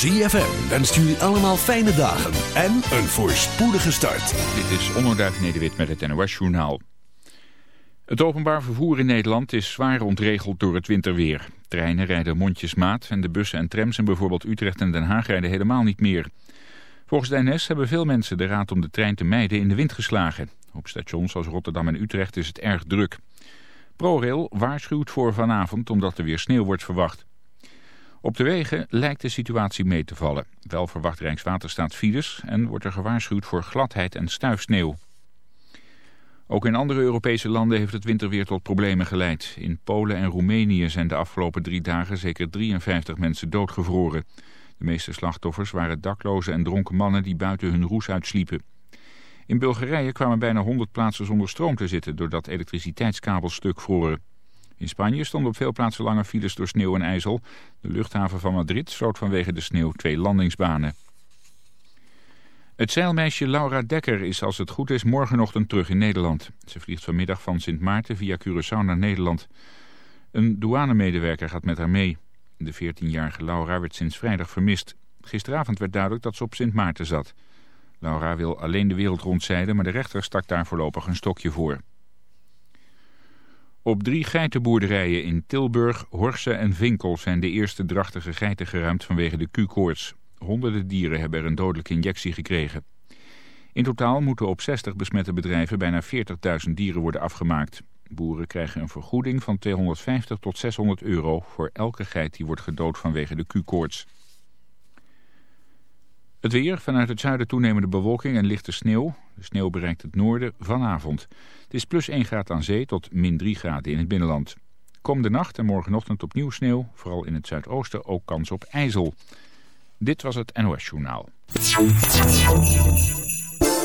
ZFM wenst jullie allemaal fijne dagen en een voorspoedige start. Dit is Onderduif Nederwit met het NOS Journaal. Het openbaar vervoer in Nederland is zwaar ontregeld door het winterweer. Treinen rijden mondjesmaat en de bussen en trams in bijvoorbeeld Utrecht en Den Haag rijden helemaal niet meer. Volgens de NS hebben veel mensen de raad om de trein te mijden in de wind geslagen. Op stations als Rotterdam en Utrecht is het erg druk. ProRail waarschuwt voor vanavond omdat er weer sneeuw wordt verwacht. Op de wegen lijkt de situatie mee te vallen. Wel verwacht Rijkswaterstaat files en wordt er gewaarschuwd voor gladheid en stuifsneeuw. Ook in andere Europese landen heeft het winterweer tot problemen geleid. In Polen en Roemenië zijn de afgelopen drie dagen zeker 53 mensen doodgevroren. De meeste slachtoffers waren dakloze en dronken mannen die buiten hun roes uitsliepen. In Bulgarije kwamen bijna 100 plaatsen zonder stroom te zitten doordat elektriciteitskabels stuk vroren. In Spanje stonden op veel plaatsen lange files door sneeuw en ijzel. De luchthaven van Madrid sloot vanwege de sneeuw twee landingsbanen. Het zeilmeisje Laura Dekker is als het goed is morgenochtend terug in Nederland. Ze vliegt vanmiddag van Sint Maarten via Curaçao naar Nederland. Een douanemedewerker gaat met haar mee. De 14-jarige Laura werd sinds vrijdag vermist. Gisteravond werd duidelijk dat ze op Sint Maarten zat. Laura wil alleen de wereld rondzeilen, maar de rechter stak daar voorlopig een stokje voor. Op drie geitenboerderijen in Tilburg, Horsen en Vinkel zijn de eerste drachtige geiten geruimd vanwege de Q-koorts. Honderden dieren hebben er een dodelijke injectie gekregen. In totaal moeten op 60 besmette bedrijven bijna 40.000 dieren worden afgemaakt. Boeren krijgen een vergoeding van 250 tot 600 euro voor elke geit die wordt gedood vanwege de Q-koorts. Het weer, vanuit het zuiden toenemende bewolking en lichte sneeuw. De sneeuw bereikt het noorden vanavond. Het is plus 1 graad aan zee tot min 3 graden in het binnenland. Komende nacht en morgenochtend opnieuw sneeuw. Vooral in het zuidoosten ook kans op ijzel. Dit was het NOS Journaal.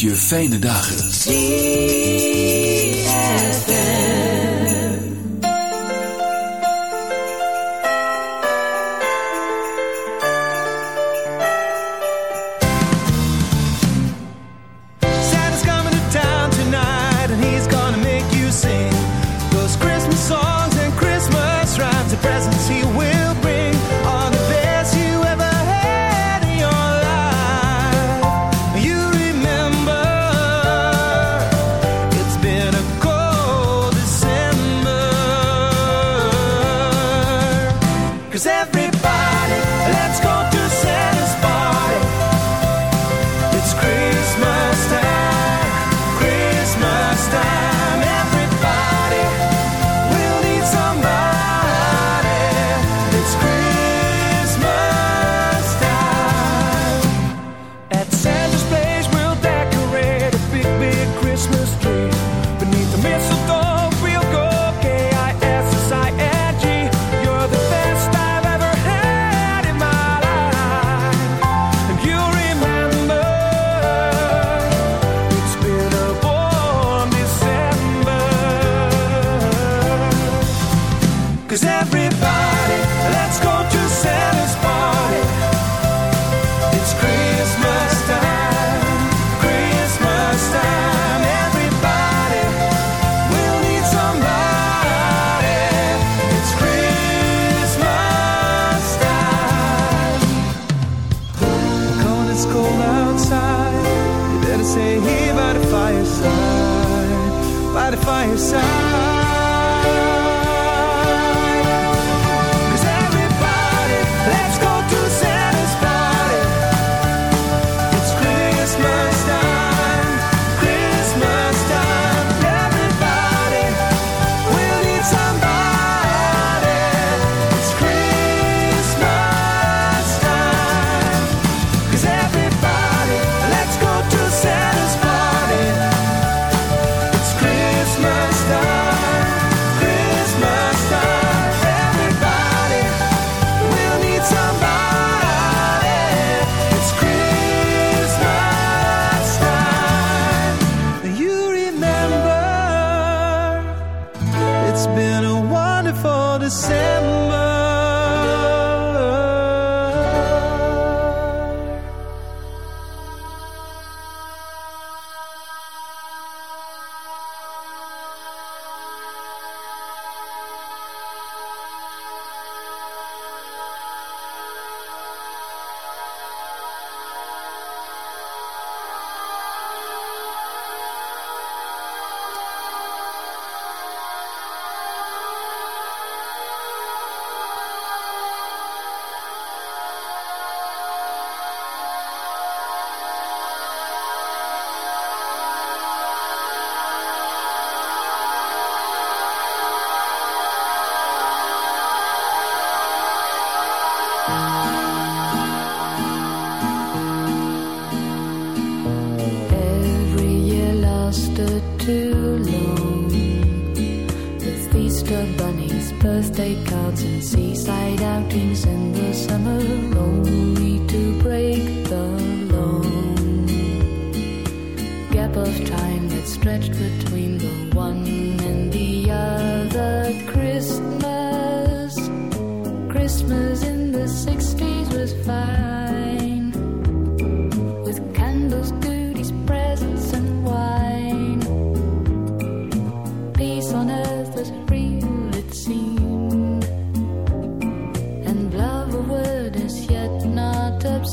Je fijne dagen.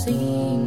seen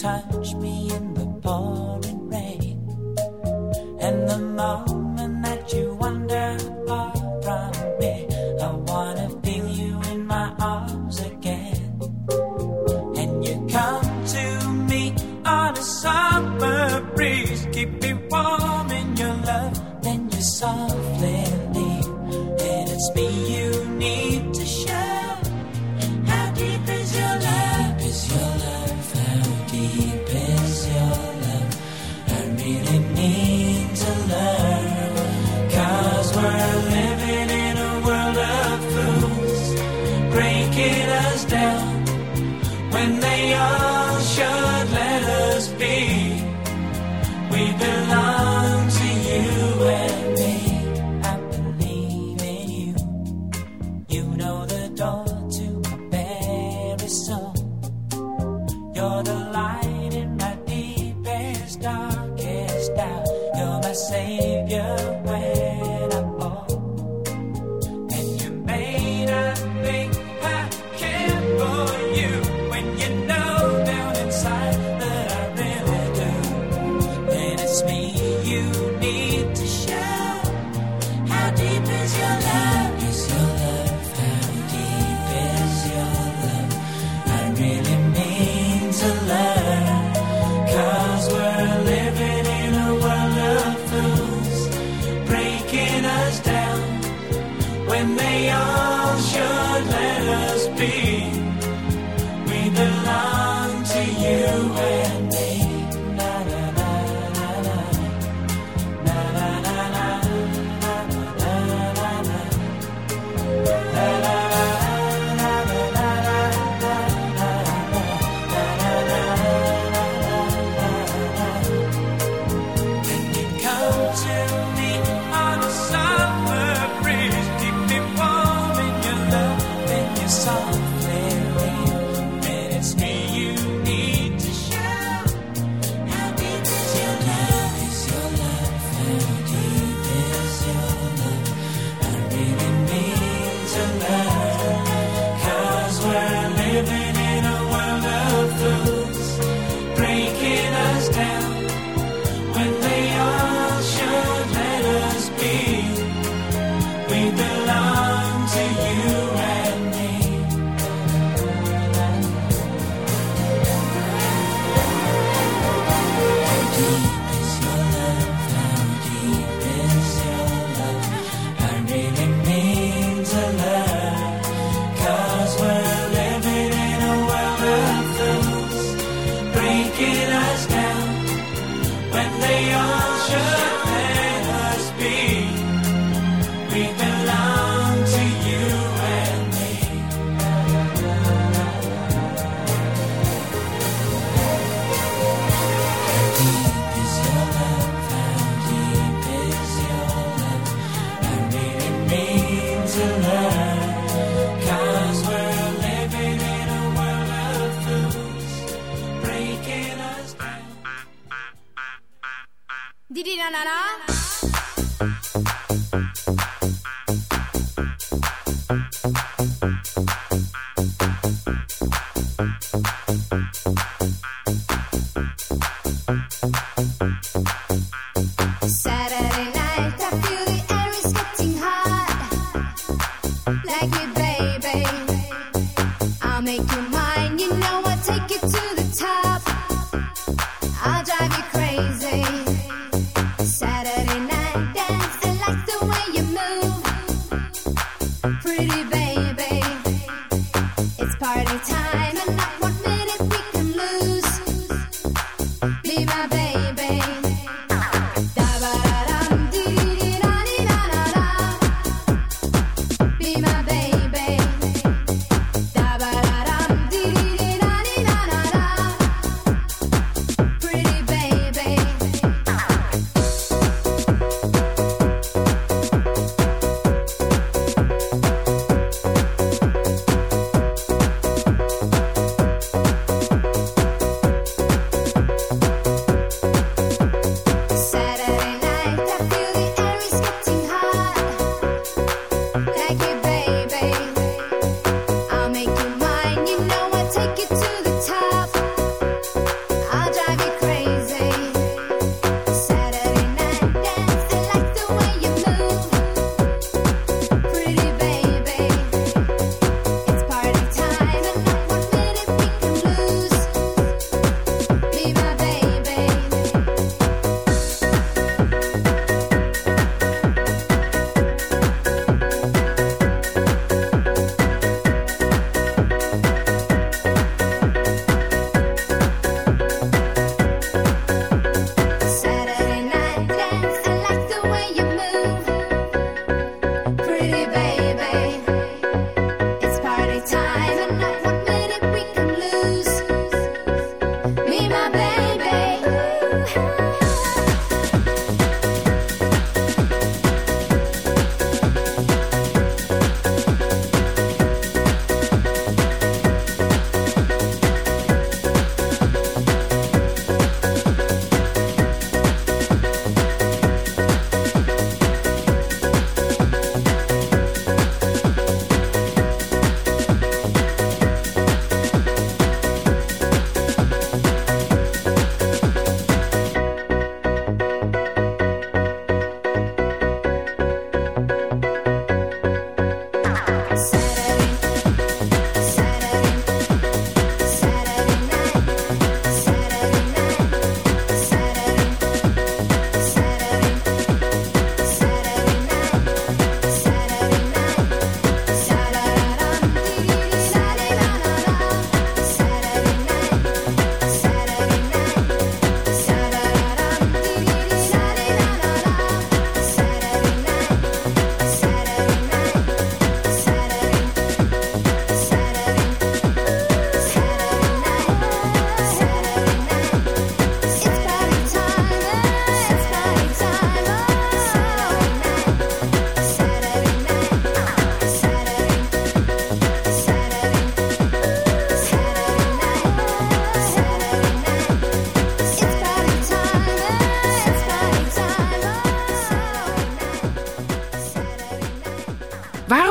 touch me in the pouring rain and the mountain.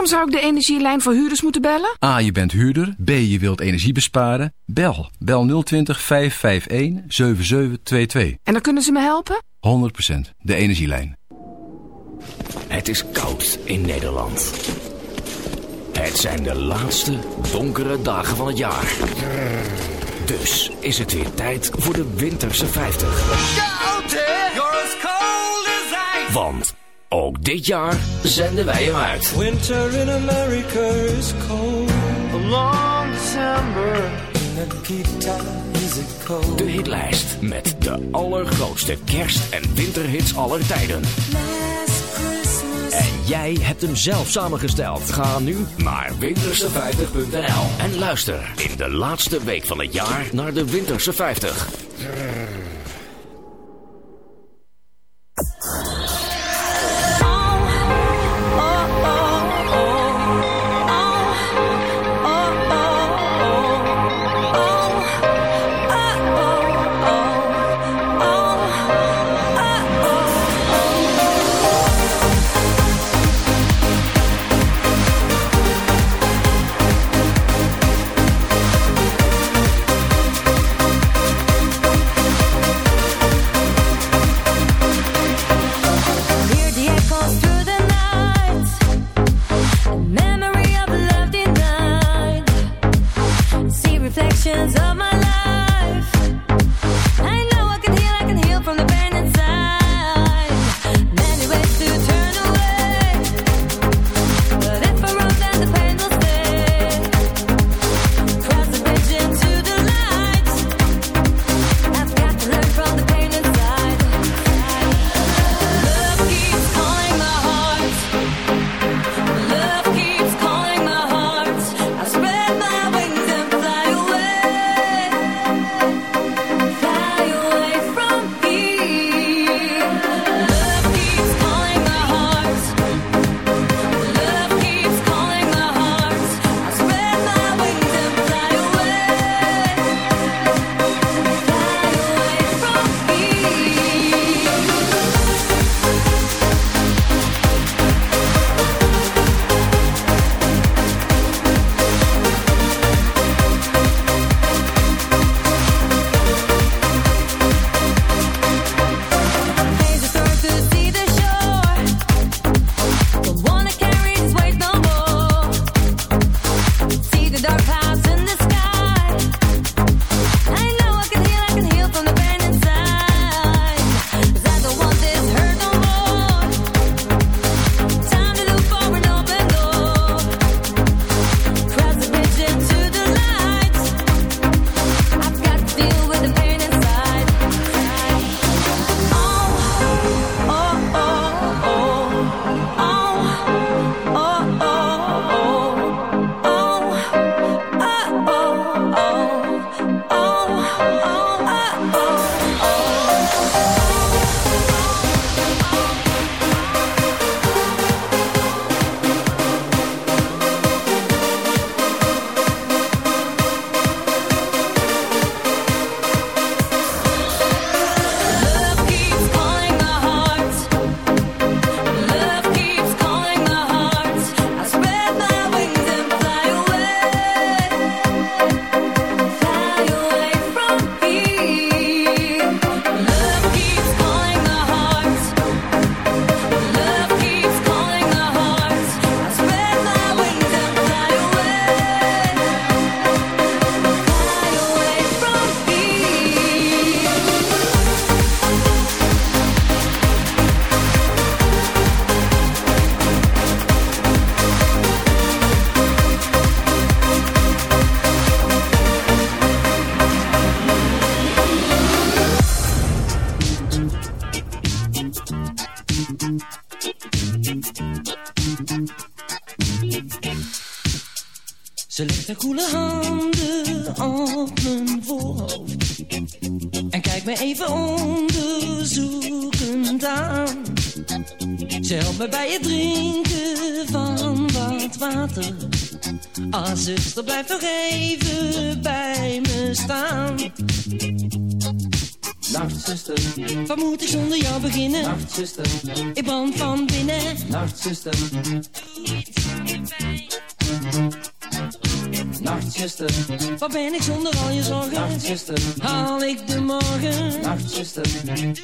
Zou ik de energielijn voor huurders moeten bellen? A. Je bent huurder. B. Je wilt energie besparen. Bel. Bel 020 551 7722. En dan kunnen ze me helpen? 100% de energielijn. Het is koud in Nederland. Het zijn de laatste donkere dagen van het jaar. Dus is het weer tijd voor de winterse 50. Want ook dit jaar zenden wij hem uit. Winter in America is cold. A long December. Cold. De hitlijst met de allergrootste kerst- en winterhits aller tijden. En jij hebt hem zelf samengesteld. Ga nu naar winterse50.nl en luister in de laatste week van het jaar naar de Winterse 50. Reflections of my me bij het drinken van wat water Ah, zuster, blijf toch even bij me staan Nacht, zuster. Wat moet ik zonder jou beginnen? Nacht, zuster. Ik brand van binnen Nacht, zuster. Pijn. Nachtzuster, waar ben ik zonder al je zorgen? Nachtzuster, haal ik de morgen? Nachtzuster, ik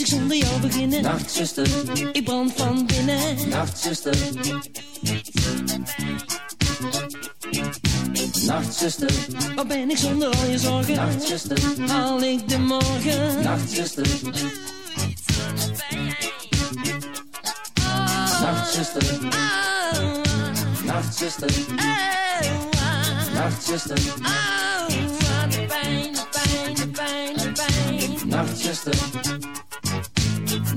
ik zonder jou beginnen? Nachtzuster, ik brand van binnen. Nachtzuster, Nachtzuster, wat ben ik zonder al je zorgen? Nachtzuster, haal ik de morgen? Nachtzuster, Nachtzuster, Nachtzuster, Nachtzuster, wat de pijn, de pijn, pijn, de pijn. Nachtzuster,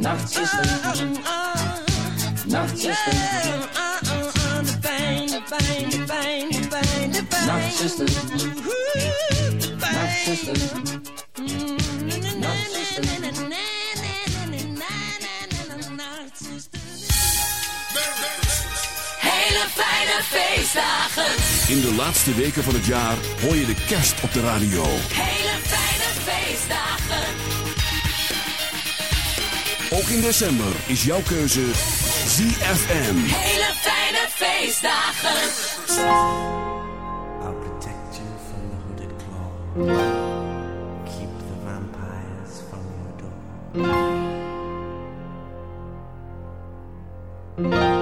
Nachtzuster, Nachtzuster, de pijn, de pijn, de pijn, de pijn, de pijn. Nachtzuster, Nachtzuster, Hele fijne feestdagen. In de laatste weken van het jaar hoor je de kerst op de radio. Hele fijne feestdagen. Ook in december is jouw keuze ZFM. Hele fijne feestdagen. I'll protect you from the hooded claw. Keep the vampires from your door.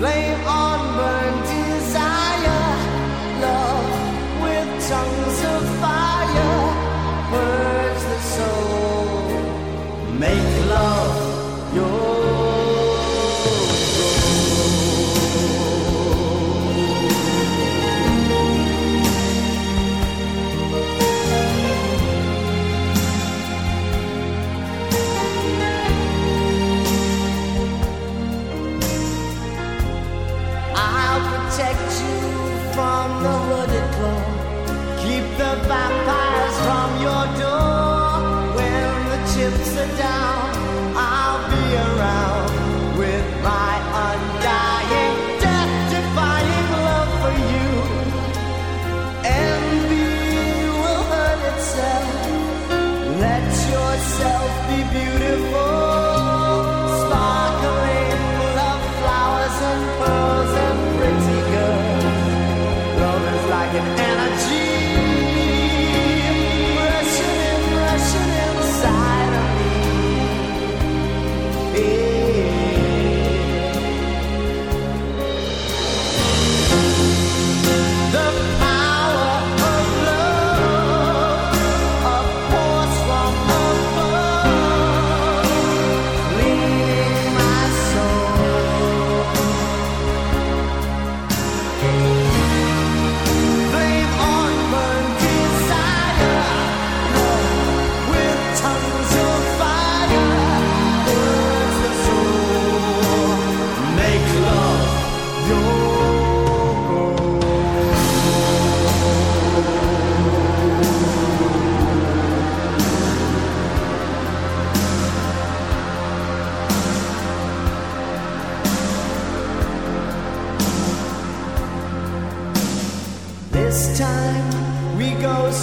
blame.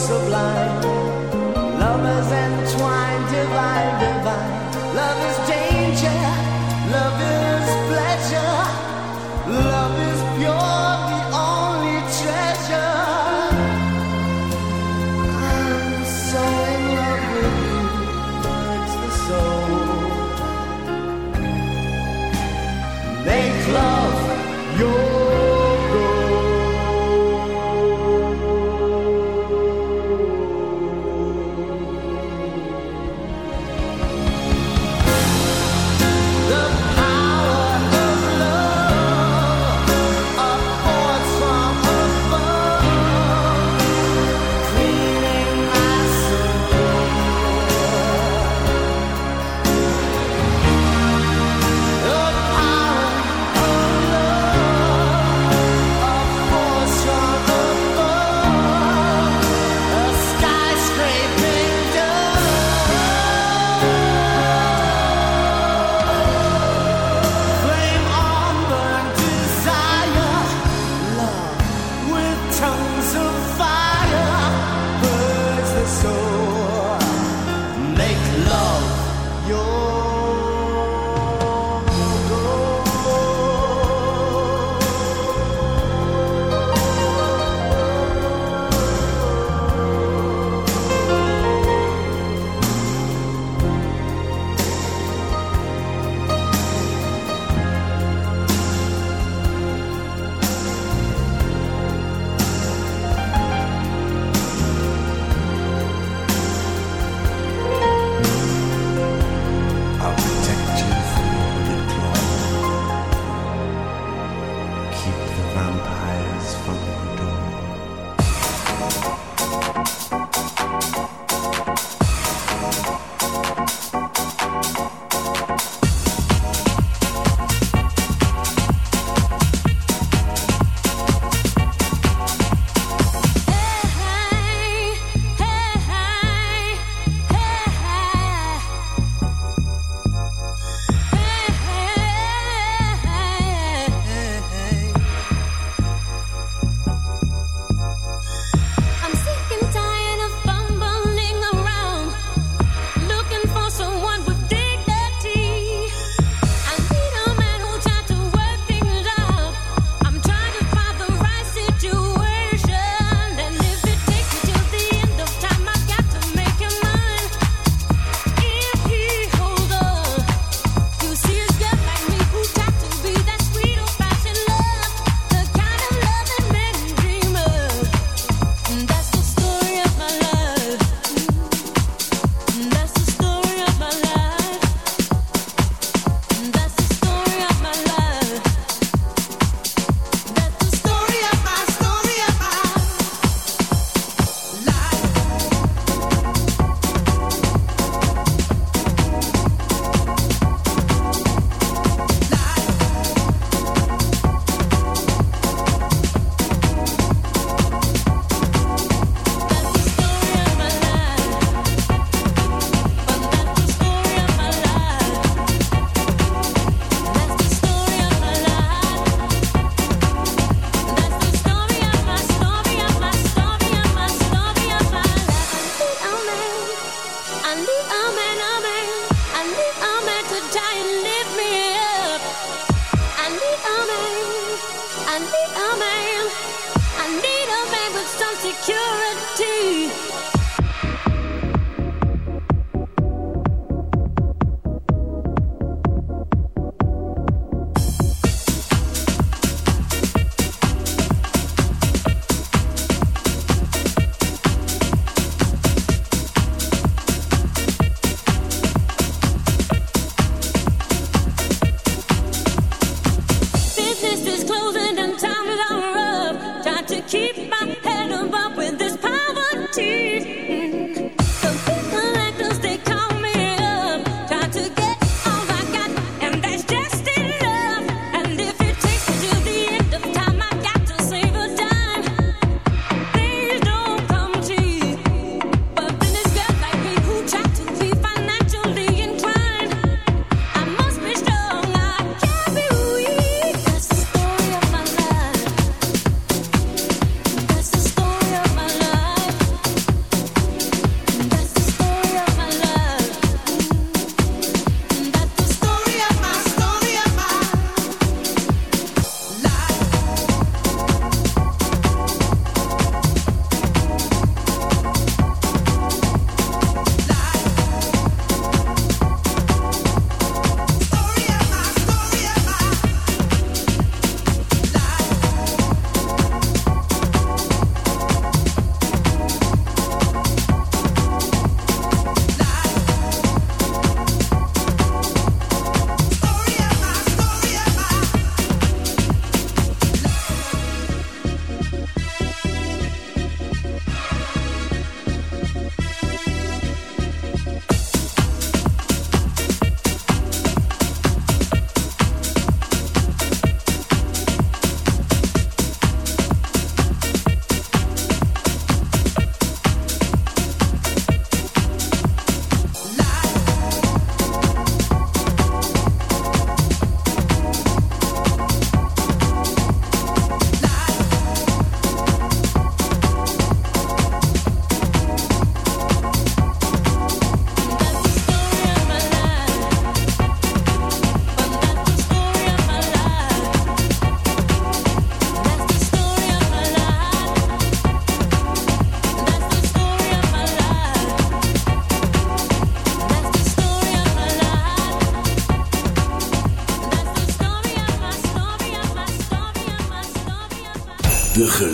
Sublime.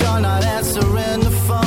you're not answering the phone.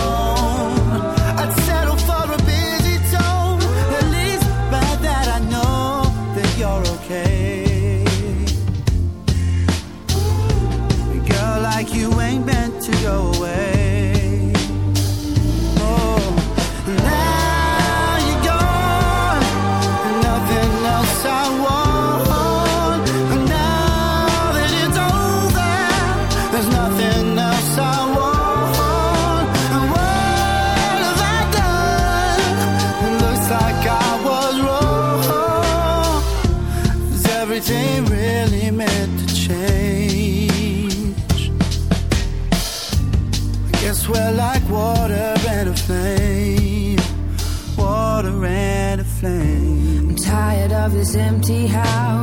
this empty house.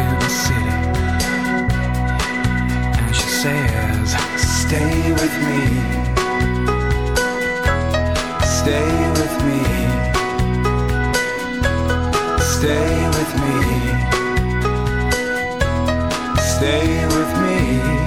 in the city. And she says, Stay with me. Stay with me. Stay with me. Stay with me.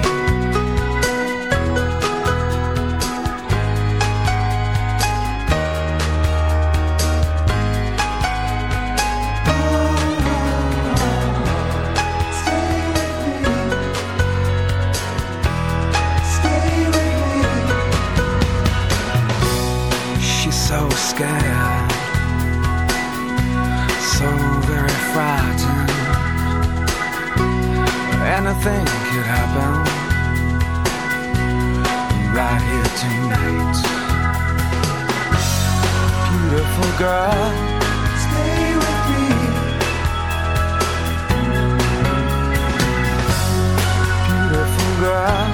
Anything could happen right here tonight. Beautiful girl, stay with me. Beautiful girl,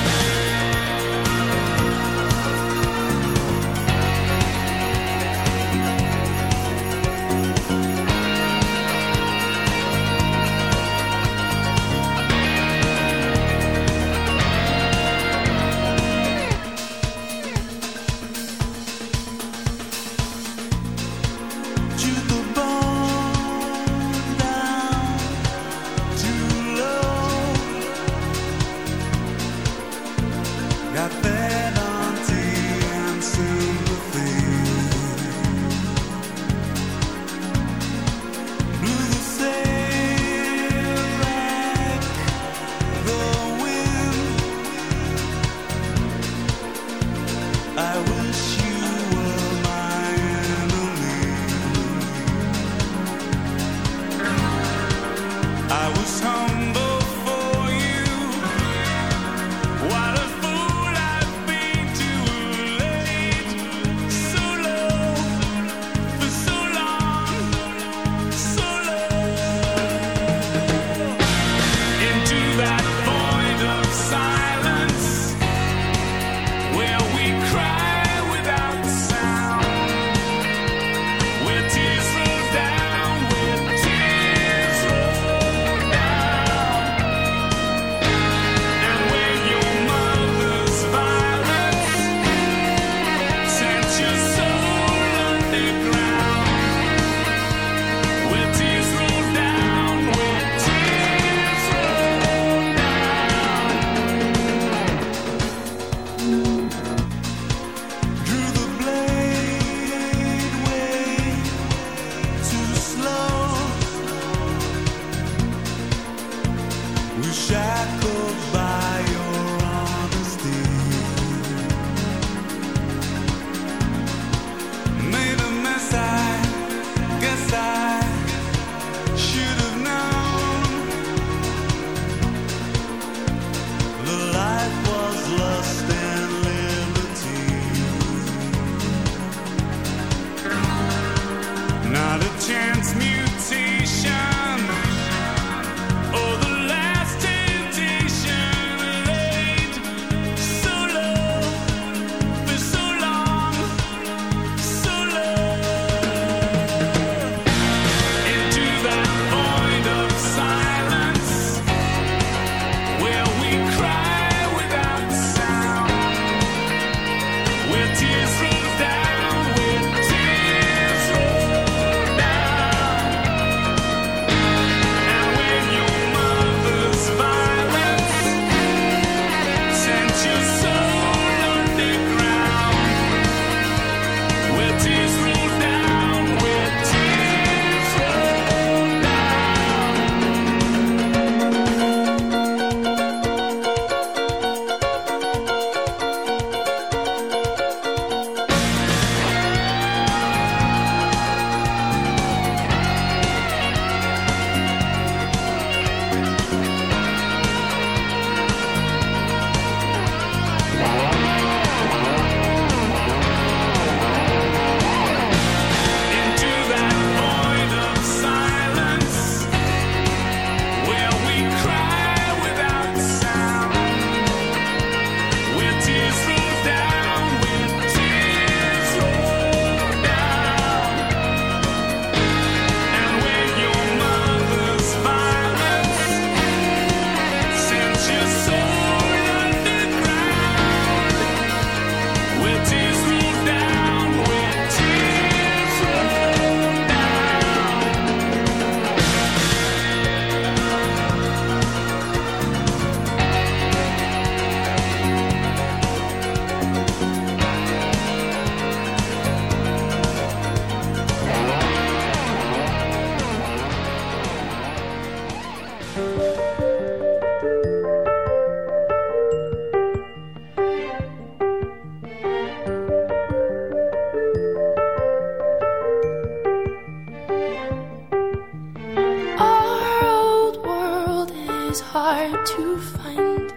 to find.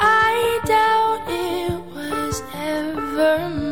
I doubt it was ever.